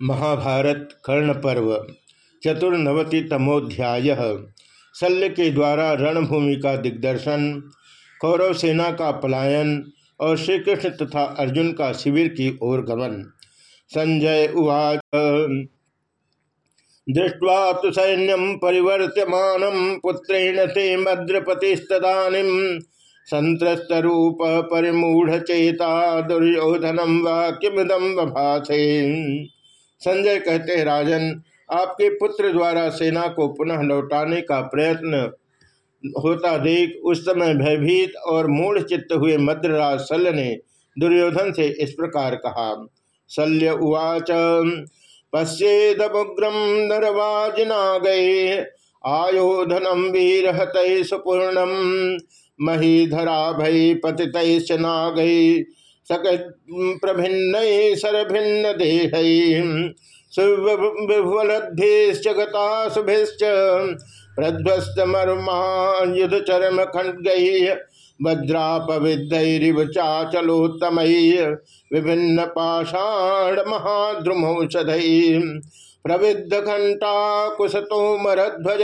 महाभारत कर्ण पर्व, चतुर्नवति तमोध्याय। शल्य के द्वारा रणभूमि का दिग्दर्शन, कौरव सेना का पलायन और श्री कृष्ण तथा अर्जुन का शिविर की ओर गमन। संजय उवाच, दृष्ट्वा तो सैन्यम परिवर्त्यमानं पुत्रेण ते मद्रपतिस्तदानीं, संत्रस्तरूप परिमूढ़ चेता दुर्योधनम वा किमदम संजय कहते हैं, राजन, आपके पुत्र द्वारा सेना को पुनः लौटाने का प्रयत्न होता देख उस समय भयभीत और मूढ़ चित्त हुए मद्रराज शल्य ने दुर्योधन से इस प्रकार कहा, शल्य उवाच पश्येदमुग्रम नरवाजिना गए आयोधनम वीर हत सुपूर्णम महीधरा भय पतित नागई सक प्रभिन्न सरभिन्न देह सुविभुलभ्यश्च गताशुभिश्च प्रध्वस्तमर्मा युध चरम खंडगै वज्रापविदैरिव चाचलोत्तम विभिन्न पाषाण महाद्रुमौषधै प्रविद्ध घंटा कुशतोमरध्वज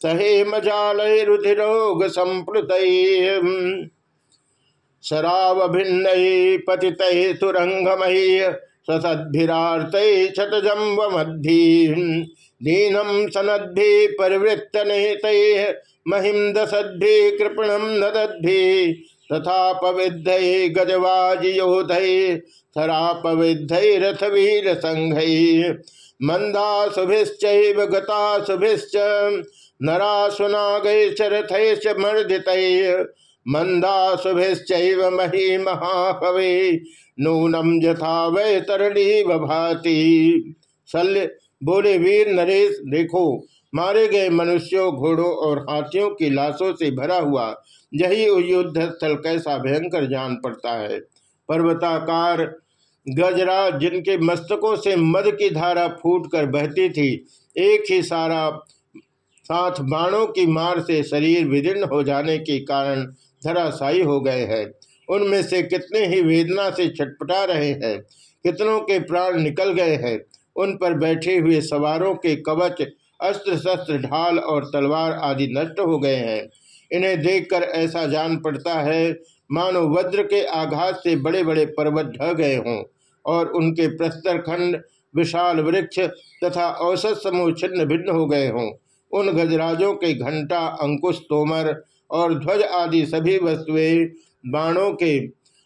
सहे मजालरुधिरोग संप्लुत शरावभिन्न पतित तुरंगमयी ससद्भिरार्त क्षतजम्बमद्धि दीनम सनद्धि परिवृत्त निहित महिम दसद्धि कृपणम नदद्धि तथा पविद्ध गजवाज योध थरापविद्ध रथवीर संघ मंदाशुभिश्च गताशुभिश्च नरासुनागैश्च मर्दित मंदाशुभिश्च मही महापवे नूनम यथा वै तरणी भाति। शल्य, बोले, वीर नरेश, देखो, मारे गए मनुष्यों, घोड़ों और हाथियों की लाशों से भरा हुआ यही युद्ध स्थल कैसा भयंकर जान पड़ता है। पर्वताकार गजराज, जिनके मस्तकों से मद की धारा फूट कर बहती थी, एक ही सारा साथ बाणों की मार से शरीर विदीर्ण हो जाने के कारण धराशायी हो गए हैं। उनमें से कितने ही वेदना से छटपटा रहे हैं, कितनों के प्राण निकल गए हैं। उन पर बैठे हुए सवारों के कवच अस्त्र शस्त्र ढाल और तलवार आदि नष्ट हो गए हैं। इन्हें देखकर ऐसा जान पड़ता है, मानो वज्र के आघात से बड़े बड़े पर्वत ढह गए हों और उनके प्रस्तर खंड, विशाल वृक्ष तथा औसत समूह छिन्न भिन्न हो गए हों। उन गजराजों के घंटा, अंकुश, तोमर और ध्वज आदि सभी वस्तुएँ बाणों के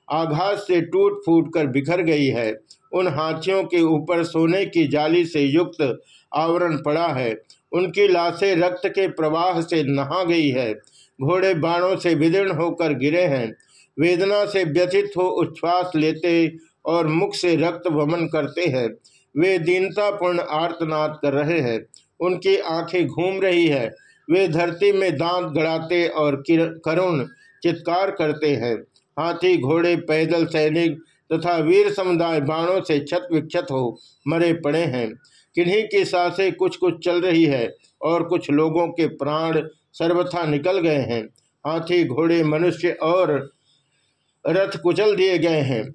आघात से टूट फूट कर बिखर गई है। उन हाथियों के ऊपर सोने की जाली से युक्त आवरण पड़ा है। उनकी लाशें रक्त के प्रवाह से नहा गई है। घोड़े बाणों से विदीर्ण होकर गिरे हैं। वेदना से व्यथित हो उच्छ्वास लेते और मुख से रक्त वमन करते हैं। वे दीनतापूर्ण आर्तनाद कर रहे हैं। उनकी आँखें घूम रही है। वे धरती में दांत गड़ाते और करुण चित्कार करते हैं। हाथी, घोड़े, पैदल सैनिक तथा वीर समुदाय बाणों से छत विक्षत हो मरे पड़े हैं। किन्हीं की साँसें कुछ कुछ चल रही है और कुछ लोगों के प्राण सर्वथा निकल गए हैं। हाथी, घोड़े, मनुष्य और रथ कुचल दिए गए हैं।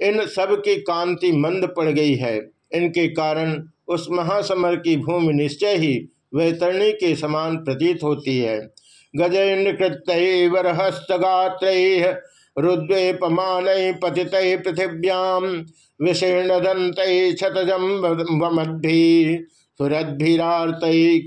इन सब की कांति मंद पड़ गई है। इनके कारण उस महासमर की भूमि निश्चय ही वैतरणी के समान प्रतीत होती है। गजैर्नकृतरहस्तगात्र रुद्वेपमान पति पृथिव्याम विशीर्ण दंत क्षतजम सुरद्भिरार्त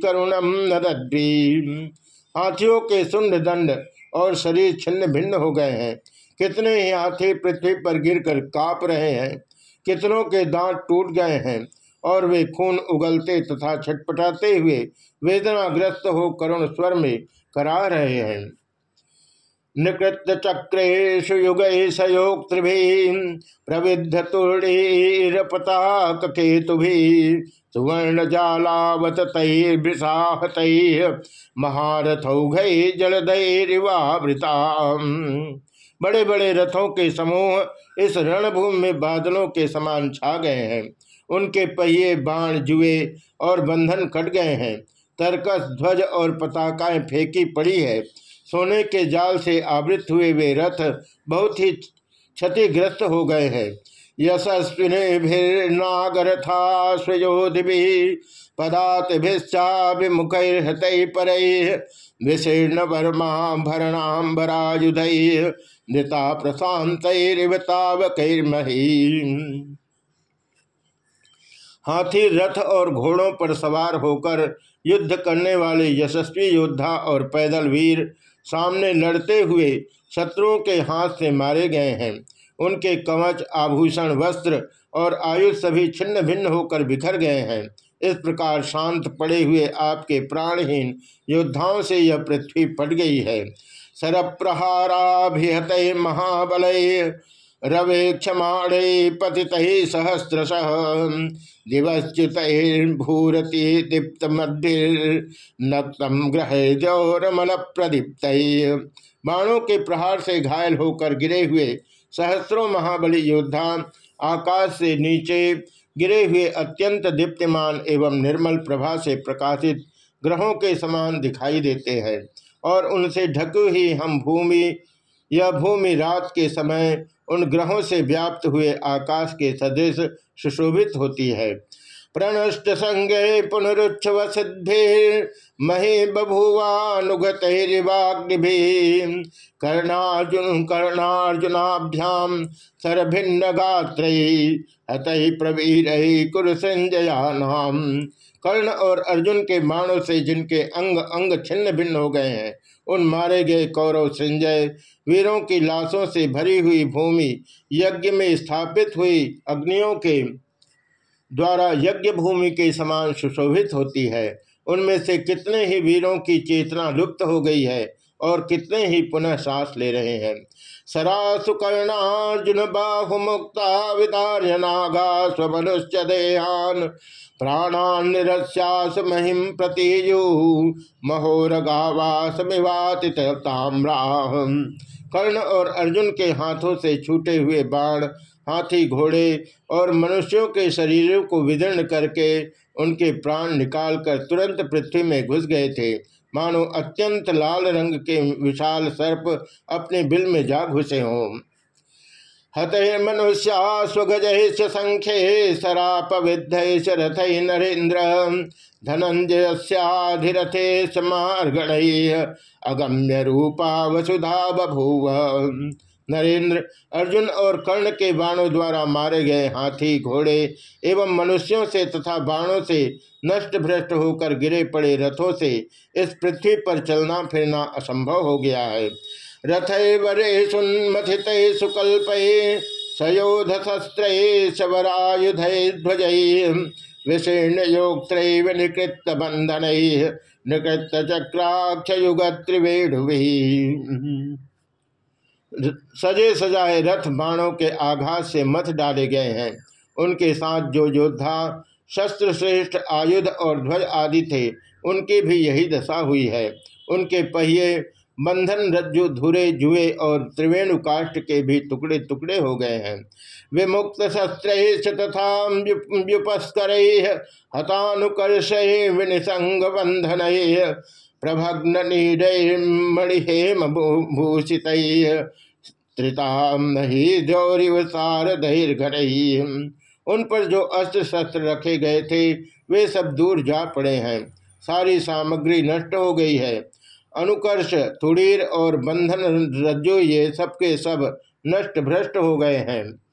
करुणम नदी हाथियों के सुंड दंड और शरीर छिन्न भिन्न हो गए हैं। कितने ही हाथी पृथ्वी पर गिरकर काप रहे हैं। कितनों के दांत टूट गए हैं। और वे खून उगलते तथा छटपटाते हुए वेदनाग्रस्त हो करुण स्वर में करा रहे हैं। निकृत चक्रेशु युग सयोक्तृभि प्रविद्ध तुर्णीरपताक केतु सुवर्ण जालावत बड़े बड़े रथों के समूह इस रणभूमि में बादलों के समान छा गए हैं। उनके पहिए बाण जुए और बंधन कट गए हैं। तरकस, ध्वज और पताकाएँ फेंकी पड़ी है। सोने के जाल से आवृत हुए वे रथ बहुत ही क्षतिग्रस्त हो गए हैं। यशस्विनीभिर्नागरथा स्वयोधि पदातिभिश्चा विमुखैर्हत पर विशीर्ण वर्मा भरणाम्बरायुध नृता प्रशांतरिवतावकैर्मही हाथी, रथ और घोड़ों पर सवार होकर युद्ध करने वाले यशस्वी योद्धा और पैदल वीर सामने लड़ते हुए शत्रुओं के हाथ से मारे गए हैं। उनके कवच, आभूषण, वस्त्र और आयुष सभी छिन्न भिन्न होकर बिखर गए हैं। इस प्रकार शांत पड़े हुए आपके प्राणहीन योद्धाओं से यह पृथ्वी पट गई है। सरप्रहाराभिहत महाबल रवे क्षमाणे पति सहस्रश। दिवश्चितूरति दीप्त मध्य नक्तम ग्रह जौरमल प्रदीप्त बाणों के प्रहार से घायल होकर गिरे हुए सहस्रों महाबली योद्धा आकाश से नीचे गिरे हुए अत्यंत दीप्तिमान एवं निर्मल प्रभा से प्रकाशित ग्रहों के समान दिखाई देते हैं और उनसे ढकी हुई हम भूमि, यह भूमि रात के समय उन ग्रहों से व्याप्त हुए आकाश के सदृश सुशोभित होती है। प्रणष्ट संगे पुनरुच्छव सिद्धि, महे बभुवानुगतरिवाग्नि कर्णार्जुन कर्णार्जुनाभ्याम सरभिन्न गात्र अत प्रवीर कुरुसंजया नाम कर्ण और अर्जुन के बाणों से जिनके अंग अंग छिन्न भिन्न हो गए हैं उन मारे गए कौरव संजय। वीरों की लाशों से भरी हुई भूमि यज्ञ में स्थापित हुई अग्नियों के द्वारा यज्ञ भूमि के समान सुशोभित होती है। उनमें से कितने ही वीरों की चेतना लुप्त हो गई है और कितने ही पुनः सांस ले रहे हैं। सरासु कर्णार्जुन बाहु मुक्ता विदार्य नागा स्वमनुष्य देहान। प्राणान निरस्यास महिम प्रतियु, महोरगावासमिवातित कर्ण और अर्जुन के हाथों से छूटे हुए बाण, हाथी घोड़े और मनुष्यों के शरीरों को विदीर्ण करके उनके प्राण निकालकर तुरंत पृथ्वी में घुस गए थे। मानो अत्यंत लाल रंग के विशाल सर्प अपने बिल में जा घुसे हों। मनुष्या स्वगज संख्य सराप विद्ध रथ नरेन्द्र धनंजयस्याधिरथे समार्गण अगम्य रूपा वसुधा बभूव। नरेंद्र, अर्जुन और कर्ण के बाणों द्वारा मारे गए हाथी घोड़े एवं मनुष्यों से तथा बाणों से नष्ट भ्रष्ट होकर गिरे पड़े रथों से इस पृथ्वी पर चलना फिरना असंभव हो गया है। रथ वरे सुन्मथित सुकल्प सयोध शस्त्र शवरायुध ध्वज विशीर्ण योगत्र निकृत बंधन निकृत चक्राक्ष युग त्रिवेणु सजे सजाए रथ बाणों के आघात से मथ डाले गए हैं। उनके साथ जो योद्धा शस्त्र श्रेष्ठ आयुध और ध्वज आदि थे, उनकी भी यही दशा हुई है। उनके पहिए, बंधन रज्जु, धुरे, जुए और त्रिवेणु काष्ट के भी टुकड़े टुकड़े हो गए हैं। विमुक्त शस्त्र तथा व्युपस्कर हतानुकर्ष विनिसंग बंधन प्रभग्न मणिहेम भूषित उन पर जो अस्त्र शस्त्र रखे गए थे, वे सब दूर जा पड़े हैं। सारी सामग्री नष्ट हो गई है। अनुकर्ष, तुड़ीर और बंधन रज्जो ये सबके सब नष्ट भ्रष्ट हो गए हैं।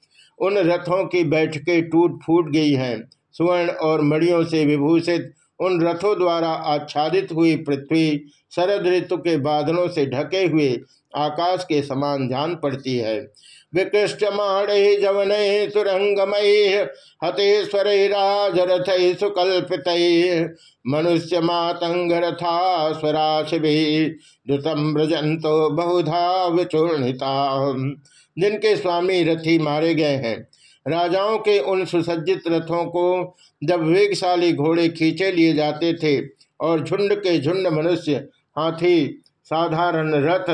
उन रथों की बैठकें टूट फूट गई हैं। सुवर्ण और मड़ियों से विभूषित उन रथों द्वारा आच्छादित हुई पृथ्वी शरद ऋतु के बादलों से ढके हुए आकाश के समान जान पड़ती है। विकृष्ट विकृष्टमाणे जवन तुरंगमय हतेश्वर राजरथ सुकल्पित मनुष्य मातंग रथा स्वराशिभितम ब्रजंतो बहुधा विचूर्णिता। जिनके स्वामी रथी मारे गए हैं। राजाओं के उन सुसज्जित रथों को जब वेगशाली घोड़े खींचे लिए जाते थे और झुंड के झुंड मनुष्य, हाथी, साधारण रथ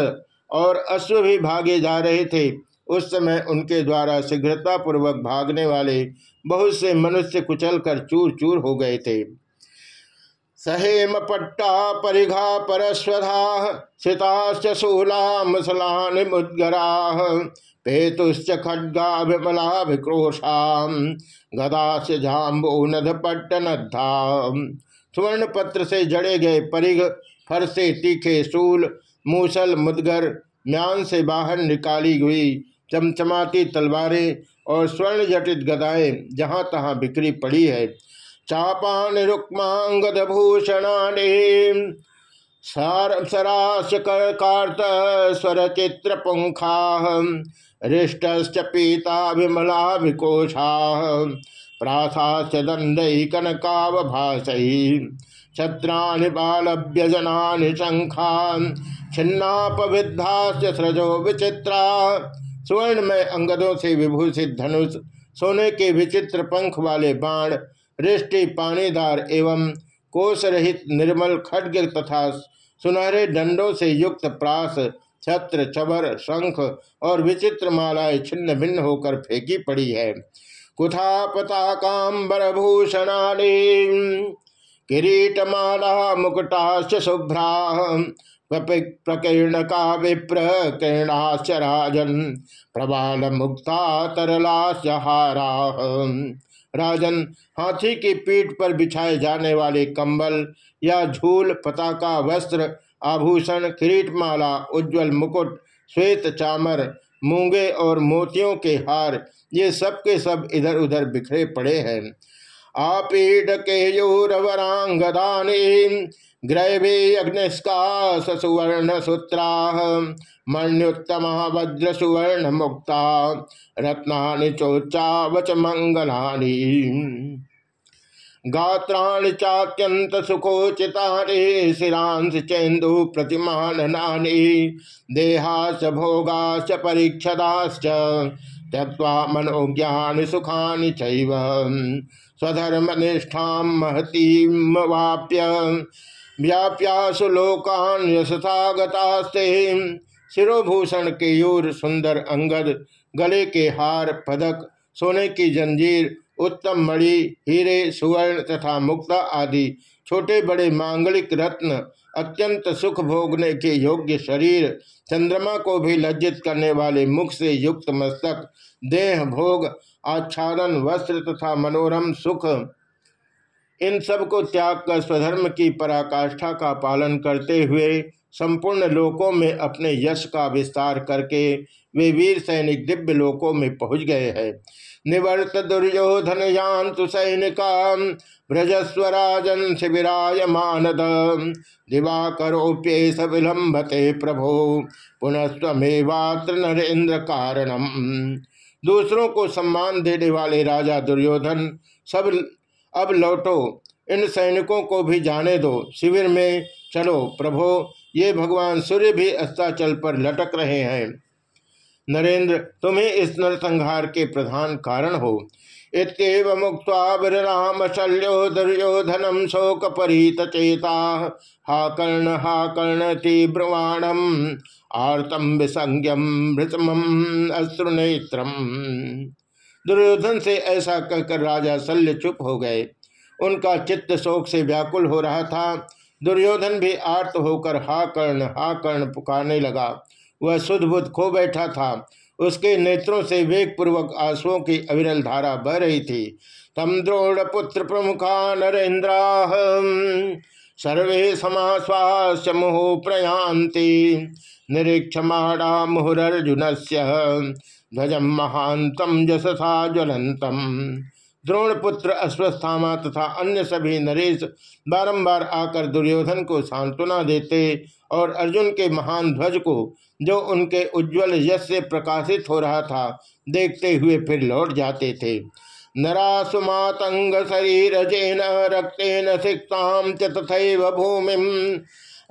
और अश्व भी भागे जा रहे थे, उस समय उनके द्वारा शीघ्रतापूर्वक भागने वाले बहुत से मनुष्य कुचल कर चूर चूर हो गए थे। सहेम पट्टा परिघा परस्वधा शिताश्च शूला मुसलान मुद्गरा पेतुश्च खड्गा विमला विक्रोशा गदा से झाम्बो नद पट्टनद्धा सुवर्ण पत्र से जड़े गए परिग फर से तीखे सूल, मूसल, मुदगर, म्यान से बाहर निकाली हुई चमचमाती तलवारें और स्वर्ण जटित गदाएँ जहाँ तहां बिक्री पड़ी है। चापान रुक्मांगद भूषणाने सरास कार्त स्वर चित्र पुंखा। हृष्ट पीता विमला विकोषा प्रासाच दंडई कनकावभाषी छत्राणि बालभ्यजनानि शंखान छिन्नापविद्धाश्च सृजो विचित्रा। स्वर्ण में अंगदों से विभूषित धनुष, सोने के विचित्र पंख वाले बाण रिष्टि पानीदार एवं कोष रहित निर्मल खड्ग तथा सुनहरे डंडों से युक्त प्रास छत्र चबर शंख और विचित्र मालाएँ छिन्न भिन्न होकर फेंकी पड़ी है। कुथा पताकाम्बर भूषणाणी किरीटमाला, मुकुटाश्च शुभ्रा प्रकीर्ण का विप्र, किरणाश्च राजन, प्रबाल मुक्ता, तरलाश्च हारा राजन, हाथी की पीठ पर बिछाए जाने वाले कंबल या झूल, पताका, वस्त्र आभूषण, किरीटमाला, उज्जवल मुकुट, श्वेत चामर, मूँगे और मोतियों के हार, ये सब के सब इधर उधर बिखरे पड़े हैं। आपीड के योरवरांगदानी ग्रैवे अग्निस्का सुवर्ण सूत्रा मण्युत्तमा वज्र सुवर्ण मुक्ता रत्ना चोच्चा वच मंगलानी। गात्राणि चात्यंत सुखोचिता शिरांश चेन्दु प्रतिमाननानि देहाश्च भोगाश्च परीक्षदाश्च त्यक्त्वा मनोज्ञान सुखानि चैव। स्वधर्मनिष्ठां महतीमवाप्य व्याप्यासु लोकान यशथागतास्ते शिरोभूषण के यूर सुंदर अंगद, गले के हार पदक, सोने की जंजीर उत्तम मणि, हीरे, सुवर्ण तथा मुक्ता आदि छोटे बड़े मांगलिक रत्न अत्यंत सुख भोगने के योग्य शरीर चंद्रमा को भी लज्जित करने वाले मुख से युक्त मस्तक, देह भोग, आच्छादन, वस्त्र तथा मनोरम सुख, इन सबको त्याग कर स्वधर्म की पराकाष्ठा का पालन करते हुए संपूर्ण लोकों में अपने यश का विस्तार करके वे वीर सैनिक दिव्य लोकों में पहुँच गए हैं। निवर्त दुर्योधन यान्तु सैनिका ब्रजस्वराजन शिविराय मानद। दिवाकरोप्येस विलंबते प्रभो। पुनस्वेवात्र नरेन्द्र कारणम। दूसरों को सम्मान देने वाले राजा दुर्योधन, सब अब लौटो। इन सैनिकों को भी जाने दो। शिविर में चलो प्रभो। ये भगवान सूर्य भी अस्ताचल पर लटक रहे हैं। नरेंद्र, तुम्हें इस नरसंहार के प्रधान कारण हो। इतव मुक्त राम शल्यो दुर्योधनम शोक परित चेता। हा कर्ण हा कर्ण तीव्रवाणम, आर्तम विसंज्ञम भृतम अश्रुनेत्रम। दुर्योधन से ऐसा कहकर राजा शल्य चुप हो गए। उनका चित्त शोक से व्याकुल हो रहा था। दुर्योधन भी आर्त होकर हा कर्ण हा कर्ण पुकारने लगा। वह शुद्ध बुद्ध खो बैठा था। उसके नेत्रों से वेग पूर्वक आंसुओं की अविरल धारा बह रही थी। तम द्रोण पुत्र प्रमुखा नरेन्द्रा सर्वे समाश्वास मुहु प्रयांति निरीक्षमाणा मुहुरर्जुन से ध्वज महांतम जसथा ज्वलंतम द्रोणपुत्र, अश्वस्थामा तथा अन्य सभी नरेश बारंबार आकर दुर्योधन को सांत्वना देते और अर्जुन के महान ध्वज को, जो उनके उज्जवल यश से प्रकाशित हो रहा था, देखते हुए फिर लौट जाते थे। नरासुमातंग शरीर जैन रक्तेन सिक्ताम तथा भूमि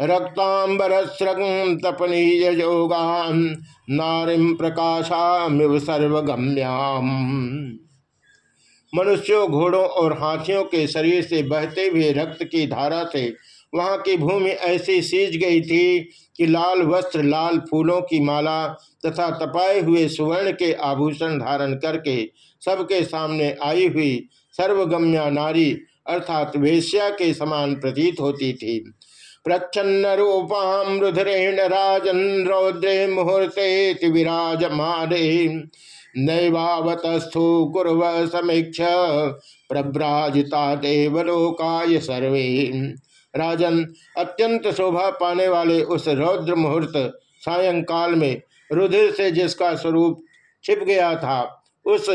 रक्तांबरस्रग तपनीय योगान नारिम प्रकाशामिव सर्वगम्याम। मनुष्यों, घोड़ों और हाथियों के शरीर से बहते हुए रक्त की धारा से वहाँ की भूमि ऐसी सींच गई थी कि लाल वस्त्र, लाल फूलों की माला तथा तपाए हुए सुवर्ण के आभूषण धारण करके सबके सामने आई हुई सर्वगम्या नारी अर्थात वेश्या के समान प्रतीत होती थी। प्रच्छन्न रूपाम रुद्रेण राजन रौद्रे मुहूर्ते विराज मारे नैवावतस्थु कुरव समीक्ष प्रभ्राजिता देवलोकाय सर्वे। राजन, अत्यंत शोभा पाने वाले उस रौद्र मुहूर्त सायंकाल में रुधिर से जिसका स्वरूप छिप गया था, उस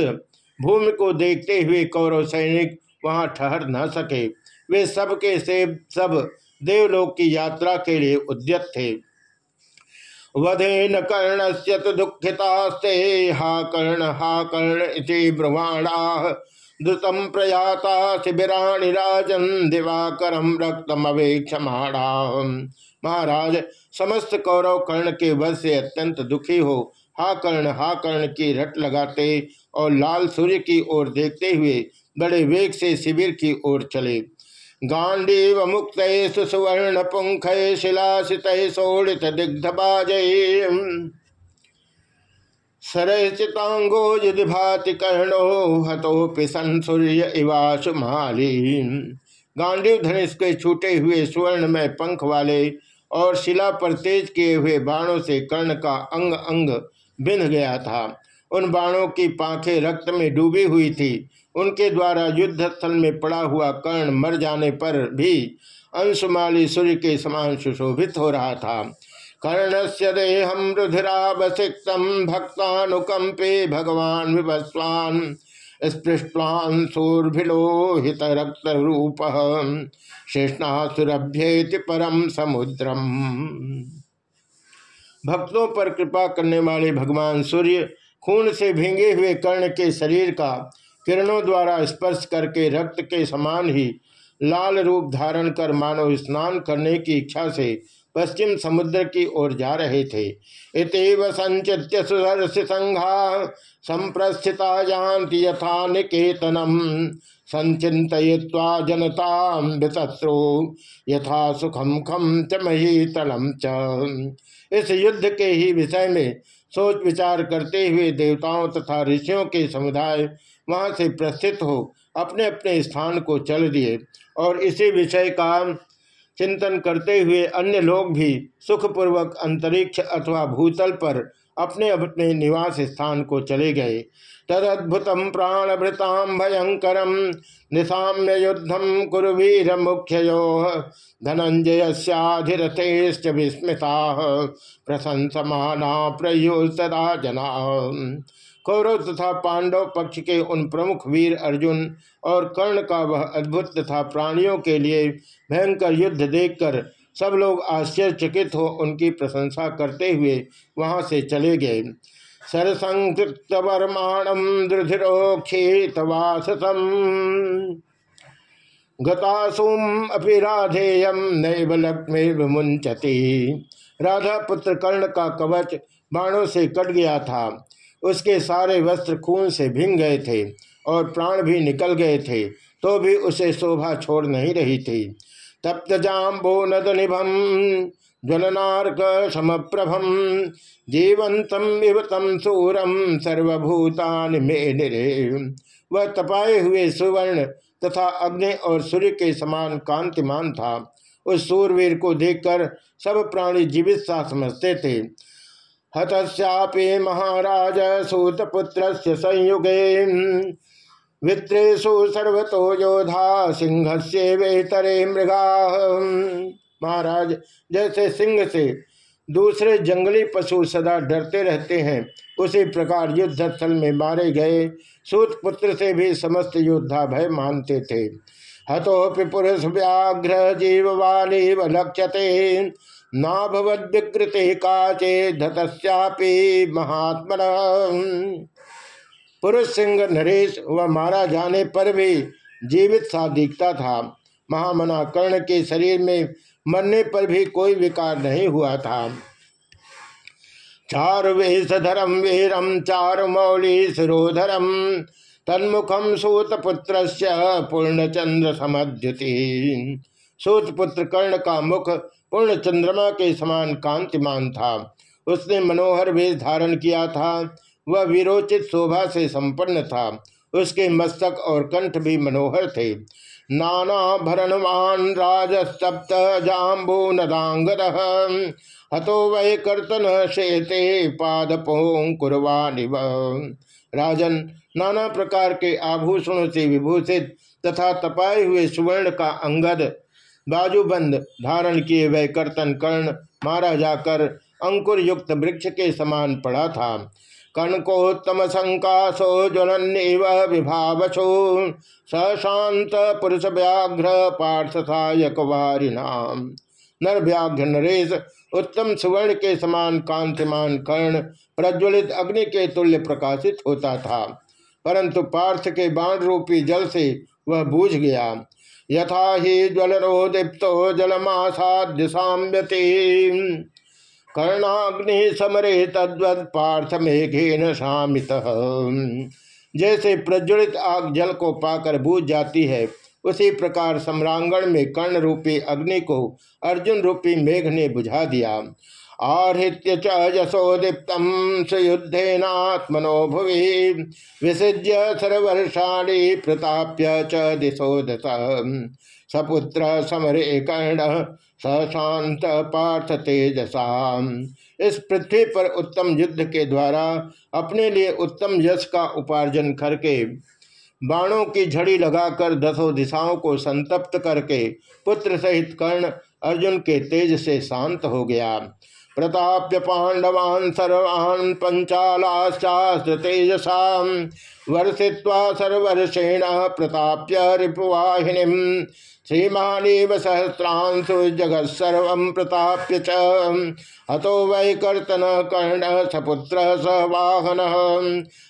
भूमि को देखते हुए कौरव सैनिक वहाँ ठहर न सके। वे सबके से सब देवलोक की यात्रा के लिए उद्यत थे। वधेन कर्ण से दुखितास्ते, हा कर्ण हा कर्ण इति ब्रह्माणा। द्रुतम प्रयाता शिबिराणि राजन दिवाकरम रक्तम अवेक्षमाणा महाराज, समस्त कौरव कर्ण के वध से अत्यंत दुखी हो। हा कर्ण हा कर्ण की रट लगाते और लाल सूर्य की ओर देखते हुए बड़े वेग से शिविर की ओर चले। गांडीव मुक्त सुवर्ण पुंख शिलासित शोड़ित दिग्ध बाजय सरचितांगो यदि भाति कर्णो हतोपि सन सूर्य इवाशु माली गांडीव धनुष के छूटे हुए स्वर्ण में पंख वाले और शिला पर तेज किए हुए बाणों से कर्ण का अंग अंग बिंध गया था। उन बाणों की पाखें रक्त में डूबी हुई थी। उनके द्वारा युद्ध स्थल में पड़ा हुआ कर्ण मर जाने पर भी अंशुमाली सूर्य के समान सुशोभित हो रहा था। कर्ण से देहम रुधिरावसिक्तम भक्तानुकंपे भगवान विभस्वान स्पृष्टवान सूर्भिलोहित रक्त रूप शेषणासुरभ्येति परम समुद्रम। भक्तों पर कृपा करने वाले भगवान सूर्य खून से भींगे हुए कर्ण के शरीर का किरणों द्वारा स्पर्श करके रक्त के समान ही लाल रूप धारण कर मानव स्नान करने की इच्छा से पश्चिम समुद्र की ओर जा रहे थे। इतव संचित्य सुदर्श संघा संप्रस्थिता जानती यथा निकेतनम संचितवा जनता यथा सुखम खम च महीतलम च। इस युद्ध के ही विषय में सोच विचार करते हुए देवताओं तथा ऋषियों के समुदाय वहाँ से प्रस्थित हो अपने अपने स्थान को चल दिए और इसी विषय का चिंतन करते हुए अन्य लोग भी सुखपूर्वक अंतरिक्ष अथवा भूतल पर अपने अपने निवास स्थान को चले गए। तदद्भुतम प्राणभृताम भयंकर निशाम्य युद्धम कुरुवीर मुख्य धनंजयस्याधिरथेश्च विस्मृता प्रशंसमाना प्रयुस्तदा जना कौरव तथा पांडव पक्ष के उन प्रमुख वीर अर्जुन और कर्ण का वह अद्भुत तथा प्राणियों के लिए भयंकर युद्ध देखकर सब लोग आश्चर्यचकित हो उनकी प्रशंसा करते हुए वहाँ से चले गए। सरसंकृत वर्माणम दृधिरोक्षितवासम गतासुम अपि राधेयम नैव लक्ष्मी राधा पुत्र कर्ण का कवच बाणों से कट गया था। उसके सारे वस्त्र खून से भिंग गए थे और प्राण भी निकल गए थे तो भी उसे शोभा छोड़ नहीं रही थी। तप्त जाम्बो नद निभम ज्वलनार्क समप्रभम जीवंतम विवतम सूरम सर्वभूतान में वह तपाए हुए सुवर्ण तथा अग्नि और सूर्य के समान कांतिमान था। उस सूरवीर को देखकर सब प्राणी जीवित सा समझते थे। हतश्चापि महाराज सूतपुत्र संयुगे। वित्रेशु सर्वतो योधा सिंह से वेतरे मृगा। महाराज, जैसे सिंह से दूसरे जंगली पशु सदा डरते रहते हैं, उसी प्रकार युद्ध स्थल में मारे गए सूत पुत्र से भी समस्त योद्धा भय मानते थे। हतोपि पुरुष व्याघ्र जीववानी लक्ष्यते नाभवद्विकृति काचे धतस्यापि महात्म पुरुष सिंह नरेश व मारा जाने पर भी जीवित सा दिखता था। महामना कर्ण के शरीर में मरने पर भी कोई विकार नहीं हुआ था। चारुवेशधरम वीरम चारुमौली शिरोधरम तन्मुखम सूतपुत्र पूर्णचंद्र समद्युति सूतपुत्र कर्ण का मुख पूर्ण चंद्रमा के समान कांतिमान था। उसने मनोहर वेश धारण किया था। वह विरोचित शोभा से संपन्न था। उसके मस्तक और कंठ भी मनोहर थे। नाना भरणवान राजस्तप्त जाम्बू नदांगद हतो वह कर्तन शेते पादपों राजन नाना प्रकार के आभूषणों से विभूषित तथा तपाए हुए सुवर्ण का अंगद बाजूबंद धारण किए वह कर्तन कर्ण, मारा जाकर अंकुर युक्त वृक्ष के समान पड़ा था। कणकोत्तम संकाशो ज्वलन विभावशो सशांत पुरुष व्याघ्र पार्थ सहायकवारिणाम नर व्याघ्र नरेश, उत्तम सुवर्ण के समान कांतिमान कर्ण, प्रज्वलित अग्नि के तुल्य प्रकाशित होता था। परंतु पार्थ के बाण रूपी जल से वह बूझ गया। यथा ही ज्वलरो दीप्तो जलमासाद्य साम्यति कर्णाग्नि समरे तद्वत पार्थ मेघेन शामित। जैसे प्रज्वलित आग जल को पाकर बूझ जाती है, उसी प्रकार सम्रांगण में कर्ण रूपी अग्नि को अर्जुन रूपी मेघ ने बुझा दिया। आहृत्य च यशोदीप्तम सुयुद्धेनात्मनो भुवि विसृज्य सर्वर्षाणी प्रताप्य च दिशो दश। सपुत्र समरे कर्ण सशांत पार्थ तेजसा। इस पृथ्वी पर उत्तम युद्ध के द्वारा अपने लिए उत्तम यश का उपार्जन करके, बाणों की झड़ी लगाकर दसों दिशाओं को संतप्त करके पुत्र सहित कर्ण अर्जुन के तेज से शांत हो गया। प्रताप्य पांडवान सर्वान् पंचालाश्चास्त्र तेजसा वर्षित्वा सर्वर्षेण प्रताप्य रिपुवाहिनी श्रीमानीव सहस्रांशु जगत सर्व प्रताप्य च। हतो वै कर्तन कर्ण सपुत्र सवाहन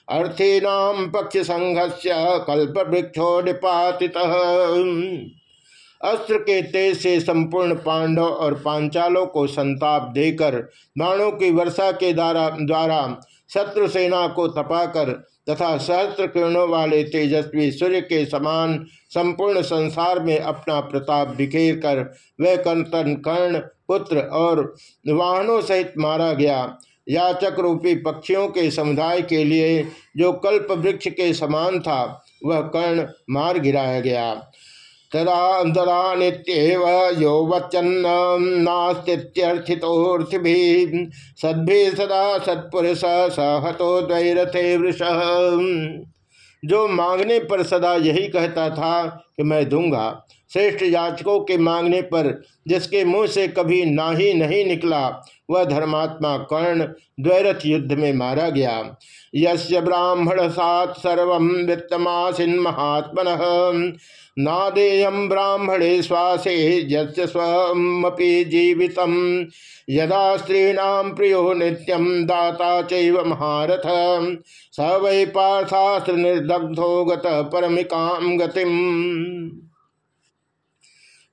अर्थीनाम पक्ष संघस्य कल्प वृक्षो निपाति अस्त्र के तेज से संपूर्ण पांडव और पांचालों को संताप देकर बाणों की वर्षा के द्वारा द्वारा शत्रु सेना को तपाकर तथा सहस्त्र किरणों वाले तेजस्वी सूर्य के समान संपूर्ण संसार में अपना प्रताप बिखेर कर वह कंतन कर्ण, पुत्र और वाहनों सहित मारा गया। याचक रूपी पक्षियों के समुदाय के लिए जो कल्प वृक्ष के समान था, वह कर्ण मार गिराया गया। तदा नित्येव यो वचन नास्तित्यर्थितोर्थिभि सद्भि सदा सत्पुरुष सहतो द्वैरथे वृष। जो मांगने पर सदा यही कहता था कि मैं दूँगा श्रेष्ठ याचकों के मांगने पर, जिसके मुँह से कभी ना ही नहीं निकला, वह धर्मात्मा कर्ण द्वैरथ युद्ध में मारा गया। यस्य ब्राह्मण सात सर्व वित्तमासीन महात्मन नादेयम ब्राह्मणे श्वासे स्वमपि जीवित यदा स्त्रीणाम प्रियो नित्यम दाता चैव महारथ, स वै पार्थास्त्र निर्दग्धो गत परमिकाम गतिम।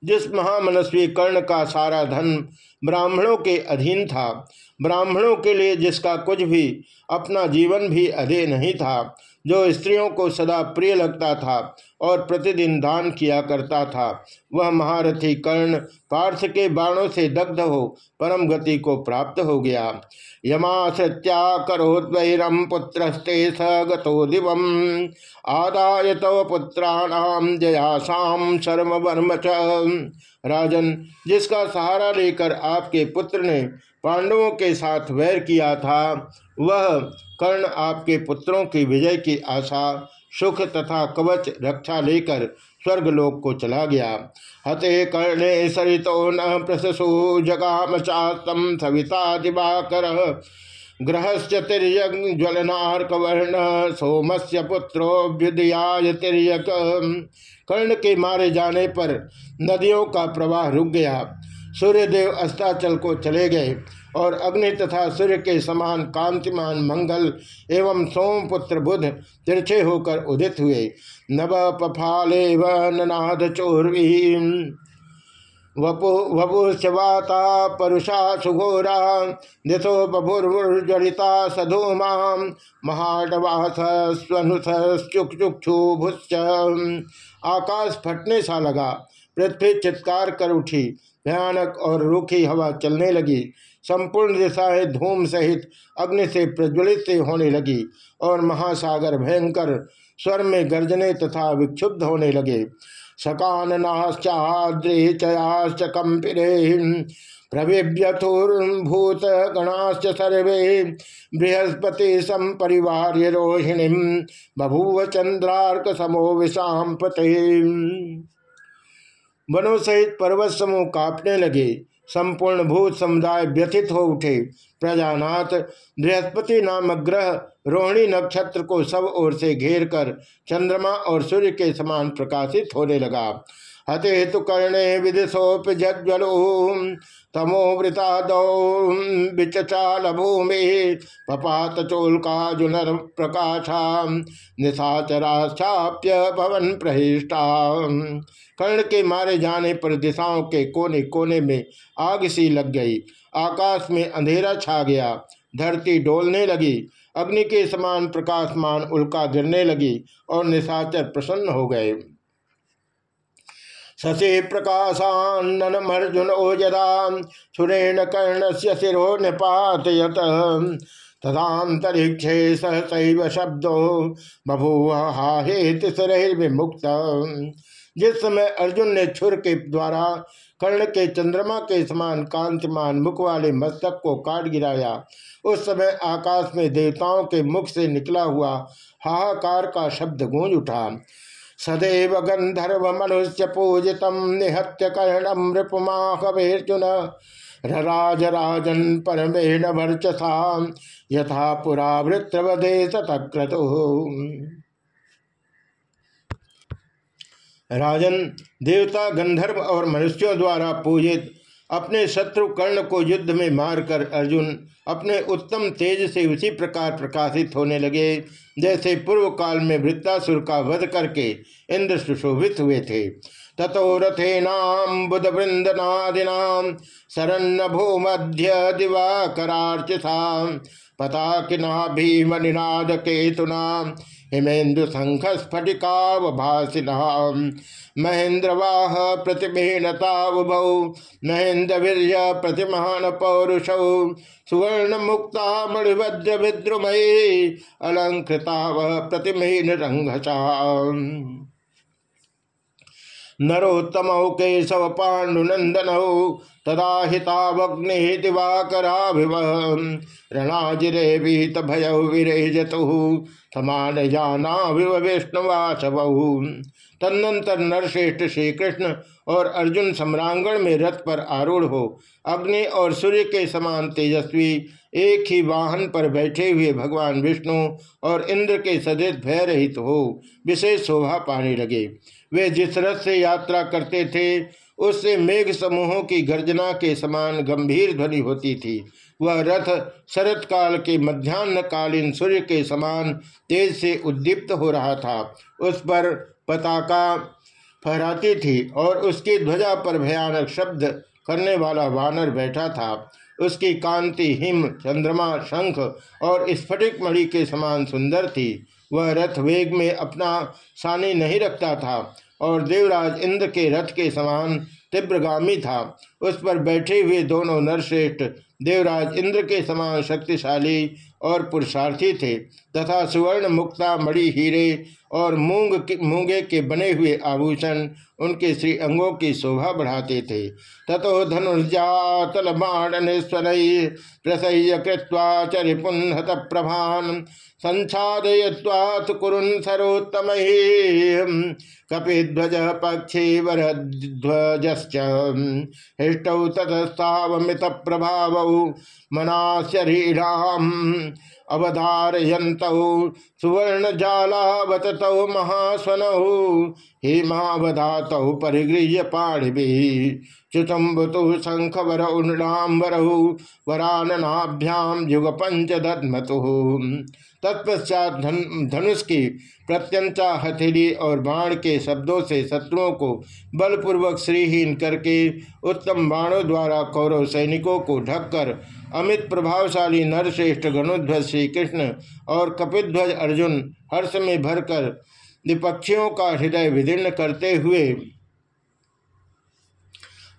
जिस महामनस्वी कर्ण का सारा धन ब्राह्मणों के अधीन था, ब्राह्मणों के लिए जिसका कुछ भी, अपना जीवन भी अधे नहीं था, जो स्त्रियों को सदा प्रिय लगता था और प्रतिदिन दान किया करता था, वह महारथी कर्ण पार्थ के बाणों से दग्ध हो परम गति को प्राप्त हो गया। यमाश्रित्या करोद्वैरम पुत्रस्ते स गो दिवम। आदाय तव पुत्राणाम जयासाम शर्म वर्म च। राजन, जिसका सहारा लेकर आपके पुत्र ने पांडवों के साथ वैर किया था, वह कर्ण आपके पुत्रों की विजय की आशा सुख तथा कवच रक्षा लेकर स्वर्गलोक को चला गया। हते कर्णे सरितो न प्रससु जगाम चातम सविता दिवाकर। ग्रहस्य तिर्यक ज्वलनार्क वर्ण सोमस्य पुत्रोभ्युदयाय तिर्यक कर्ण के मारे जाने पर नदियों का प्रवाह रुक गया। सूर्यदेव अस्ताचल को चले गए। और अग्नि तथा सूर्य के समान कांतिमान मंगल एवं सोमपुत्र बुध तिरछे होकर उदित हुए। नव पफाले वनाद चोर्वी वपुश्चवाता परुषा सुघोरा। दिशो बभुर्जड़िता सधूमा। स्वनुचुक्षुभुश्च आकाश फटने सा लगा। पृथ्वी चित्कार कर उठी। भयानक और रूखी हवा चलने लगी। संपूर्ण दिशाएँ धूम सहित, अग्नि से प्रज्वलित होने लगी और महासागर भयंकर स्वर में गर्जने तथा विक्षुब्ध होने लगे। सकाननाश्चाद्रेचयाश्च कंपिरे प्रविभ्यथुर्भूत गणाश्च सर्वे, बृहस्पति संपरिवार्य रोहिणी, बभूव चंद्रार्क समो विषाम पते वनों सहित पर्वत समूह कांपने लगे। संपूर्ण भूत समुदाय व्यथित हो उठे। प्रजानाथ बृहस्पति नामक ग्रह रोहिणी नक्षत्र को सब ओर से घेर कर चंद्रमा और सूर्य के समान प्रकाशित होने लगा। हते हेतु कर्णे विदिशोप तमोवृता दौ विचाल भूमि, पपात चोलकाजुनर प्रकाशा निशाचराप्य भवन प्रहिष्टा कर्ण के मारे जाने पर दिशाओं के कोने कोने में आग सी लग गई। आकाश में अंधेरा छा गया। धरती डोलने लगी। अग्नि के समान प्रकाशमान उल्का गिरने लगी और निशाचर प्रसन्न हो गए। शशि प्रकाशान्नमर्जुन ओजदा, सुरेण कर्ण से शिरो निपातयत तदातरिक्षे सहसैव शब्दो, बभूव हाहे विमुक्त जिस समय अर्जुन ने छुर के द्वारा, कर्ण के चंद्रमा के समान कांतिमान मुख वाले मस्तक को काट गिराया, उस समय आकाश में देवताओं के मुख से निकला हुआ हाहाकार का शब्द गूंज उठा। सदैव गंधर्व मनुष्य पूजित निहत्य कर्णम रिपुमाहवेर्जुन राज राजन परमेण वर्चसा यथा पुरा वृत्रवधे सतक्रतु। राजन, देवता, गंधर्व और मनुष्यों द्वारा पूजित अपने शत्रु कर्ण को युद्ध में मारकर अर्जुन अपने उत्तम तेज से उसी प्रकार प्रकाशित होने लगे, जैसे पूर्व काल में वृत्तासुर का वध करके इंद्र सुशोभित हुए थे। ततो रथेनाम बुध वृंदनादिनाम शरण्य भूमध्य दिवाकरार्चिता पता किना भीम निनाद केतुना हिमेन्द्र शंख स्फटिकावभाषिना महेन्द्रवाह प्रतिमेनतावभौ महेन्द्र वीर प्रतिमान पौरुषौ सुवर्ण मुक्ता मणिभद्र विद्रुमयी अलंकृताव प्रतिमेन रंगचा नरोत्तमौ केशव पाण्डुनंदनौ तदा समान तदनंतर नरश्रेष्ठ श्री कृष्ण और अर्जुन सम्रांगण में रथ पर आरूढ़ हो। अग्नि और सूर्य के समान तेजस्वी, एक ही वाहन पर बैठे हुए भगवान विष्णु और इंद्र के सदैव भय रहित हो। विशेष शोभा पाने लगे। वे जिस रथ से यात्रा करते थे उससे मेघ समूहों की गर्जना के समान गंभीर ध्वनि होती थी। वह रथ शरत काल के मध्यान्हकालीन सूर्य के समान तेज से उद्दीप्त हो रहा था। उस पर पताका फहराती थी और उसकी ध्वजा पर भयानक शब्द करने वाला वानर बैठा था। उसकी कांति हिम, चंद्रमा, शंख और स्फटिक मणि के समान सुंदर थी। वह रथ वेग में अपना सानी नहीं रखता था। और देवराज इंद्र के रथ के समान तीव्रगामी था। उस पर बैठे हुए दोनों नरश्रेष्ठ देवराज इंद्र के समान शक्तिशाली और पुरुषार्थी थे तथा सुवर्ण मुक्ता मणि हीरे और मूंग के मूँगे के बने हुए आभूषण उनके श्री अंगों की शोभा बढ़ाते थे। ततो धनुर्जातल बाणनेश्वर प्रसह्य कृत्वा चरिपुन्हत प्रभान संसादय्वाथ कुरुन सरोत्तम। कपिध्वज पक्षे वरध्वज हृष्टौ ततस्तावमित प्रभाव मनाश्यरीणाम अवधारयत सुवर्ण जालावतौ महास्वनौ हेमावधात परिगृह्य पाणिभि चुतुम्बतु शंखवर उन्नाम्बरहु वराननाभ्याम युग पंच दत्मतु तत्पश्चात धन, धनुष की प्रत्यंता हथेली और बाण के शब्दों से शत्रुओं को बलपूर्वक श्रीहीन करके उत्तम बाणों द्वारा कौरव सैनिकों को ढककर अमित प्रभावशाली नरश्रेष्ठ गणोध्वज श्री कृष्ण और कपिध्वज अर्जुन हर्ष में भरकर विपक्षियों का हृदय विदीर्ण करते हुए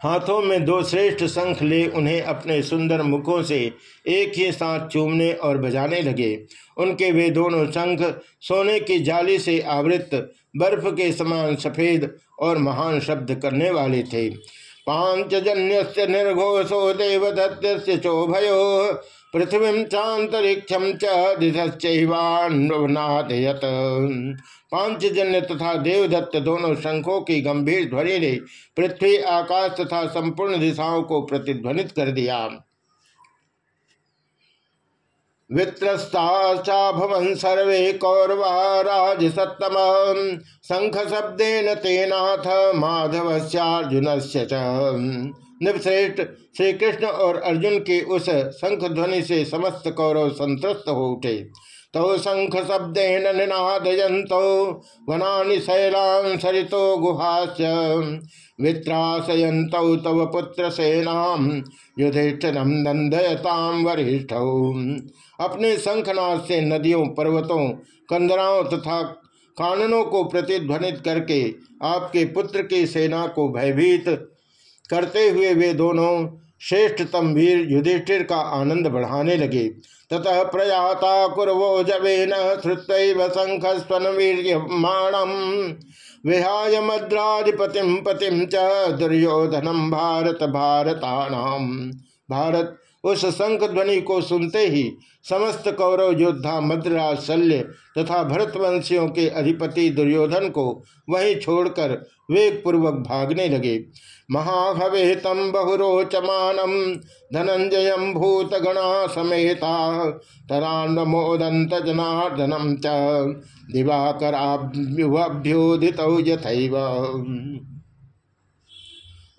हाथों में दो श्रेष्ठ शंख ले उन्हें अपने सुंदर मुखों से एक ही साथ चूमने और बजाने लगे। उनके वे दोनों शंख सोने की जाली से आवृत, बर्फ़ के समान सफ़ेद और महान शब्द करने वाले थे। पांचजन्य निर्घोषो देवदत्त चोभ पृथ्वी चातरिक्षम च पांचजन्य तथा देवदत्त दोनों शंखों की गंभीर ध्वनि ने पृथ्वी, आकाश तथा संपूर्ण दिशाओं को प्रतिध्वनित कर दिया। वित्रस्ता भवन सर्वे कौरवा राज सत्तम शंख शब्देन तेनाथ माधवस्यार्जुन से निपश्रेष्ठ श्री कृष्ण और अर्जुन के उस शंख ध्वनि से समस्त कौरव संतुष्ट हो उठे। तो शंख शब्देन निनादयंतो वनानि शैलां सरितो गुहास्य वित्रासयंत तव पुत्र सेनाम युधिष्ठिरम नंदयताम वरिष्ठ। अपने शंखनाद से नदियों, पर्वतों, कंदराओं तथा काननों को प्रतिध्वनित करके आपके पुत्र की सेना को भयभीत करते हुए वे दोनों श्रेष्ठतम वीर युधिष्ठिर का आनंद बढ़ाने लगे। ततः प्रयाता कुरवो जवेन श्रुत्व शंख स्वन वीर्यमाणम विहाय मद्राधिपतिम पतिम च दुर्योधनम भारत भारतानाम। भारत उस शंख ध्वनि को सुनते ही समस्त कौरव योद्धा मद्राज शल्य तथा भरतवंशियों के अधिपति दुर्योधन को वहीं छोड़कर वेग पूर्वक भागने लगे। महाभवे तम बहुरोचमानम धनंजय भूतगणा समेता तरान्नमोदंत जनार्दनम च यथैव।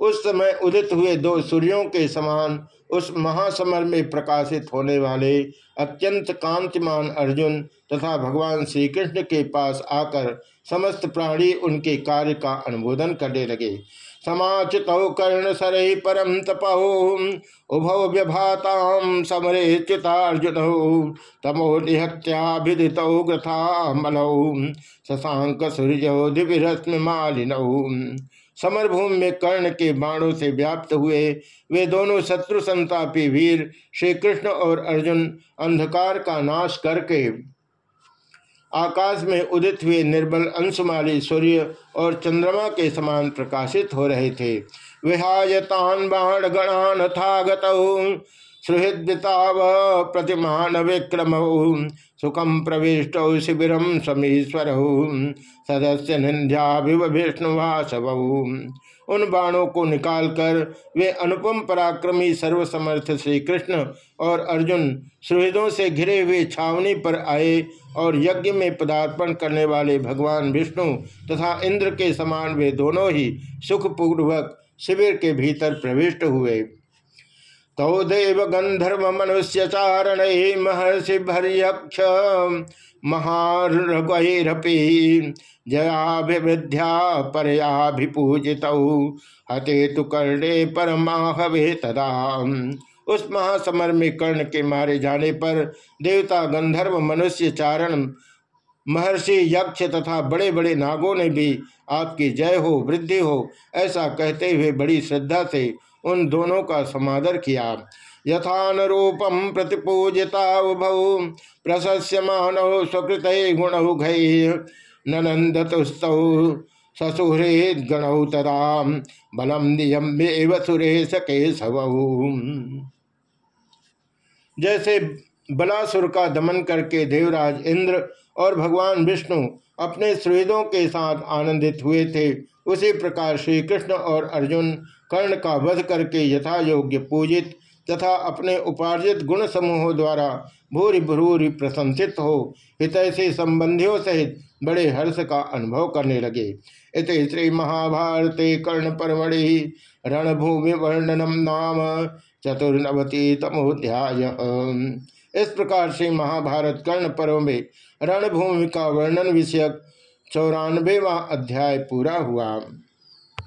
उस समय उदित हुए दो सूर्यों के समान उस महासमर में प्रकाशित होने वाले अत्यंत कांतिमान अर्जुन तथा भगवान श्री कृष्ण के पास आकर समस्त प्राणी उनके कार्य का अनुमोदन करने लगे। समाचित कर्ण सर परम तपो उभौ व्यभाता समरे चितार्जुन, तमो निहत्याभिदित ग्रथा मलौ शशांक सूर्य दिव्य मालिनौ। समरभूमि में कर्ण के बाणों से व्याप्त हुए, वे दोनों शत्रु संतापी वीर श्री कृष्ण और अर्जुन अंधकार का नाश करके आकाश में उदित हुए निर्बल अंशमाली सूर्य और चंद्रमा के समान प्रकाशित हो रहे थे। विहायतान बाण गणान था सुहृदिताव प्रतिमान विक्रम सुखम प्रविष्ट शिविर समीश्वर सदस्य निंध्या विष्णुवासव उन बाणों को निकालकर वे अनुपम पराक्रमी सर्वसमर्थ श्री कृष्ण और अर्जुन सुहृदों से घिरे हुए छावनी पर आए और यज्ञ में पदार्पण करने वाले भगवान विष्णु तथा इंद्र के समान वे दोनों ही सुखपूर्वक शिविर के भीतर प्रविष्ट हुए। तौ देव गंधर्व मनुष्य चारण महर्षि भर्यक्ष। महारपी जयाभिवृद्ध्या परयाभिपूजित। हते तु कर्णे परमाहवे तदा। उस महासमर में कर्ण के मारे जाने पर देवता गंधर्व मनुष्य चारण महर्षि यक्ष तथा बड़े बड़े नागों ने भी आपकी जय हो, वृद्धि हो, ऐसा कहते हुए बड़ी श्रद्धा से उन दोनों का समादर किया। यथान रूपम प्रतिपूजिता उभौ प्रशस्यमानौ स्वकृत गुण ननंद तुस्तौ ससुहृद गणौ बलम नियम सुरेश के जैसे बलासुर का दमन करके देवराज इंद्र और भगवान विष्णु अपने सुहृदों के साथ आनंदित हुए थे उसी प्रकार श्री कृष्ण और अर्जुन कर्ण का वध करके यथा योग्य पूजित तथा अपने उपार्जित गुण समूहों द्वारा भूरि भूरि प्रशंसित हो, हितैषी संबंधियों सहित बड़े हर्ष का अनुभव करने लगे। इत श्री महाभारते कर्ण परमणि रणभूमि वर्णनम नाम चतुर्नवति तमोध्याय इस प्रकार से महाभारत कर्ण पर्व में रणभूमि का वर्णन विषयक चौरानवेवा अध्याय पूरा हुआ।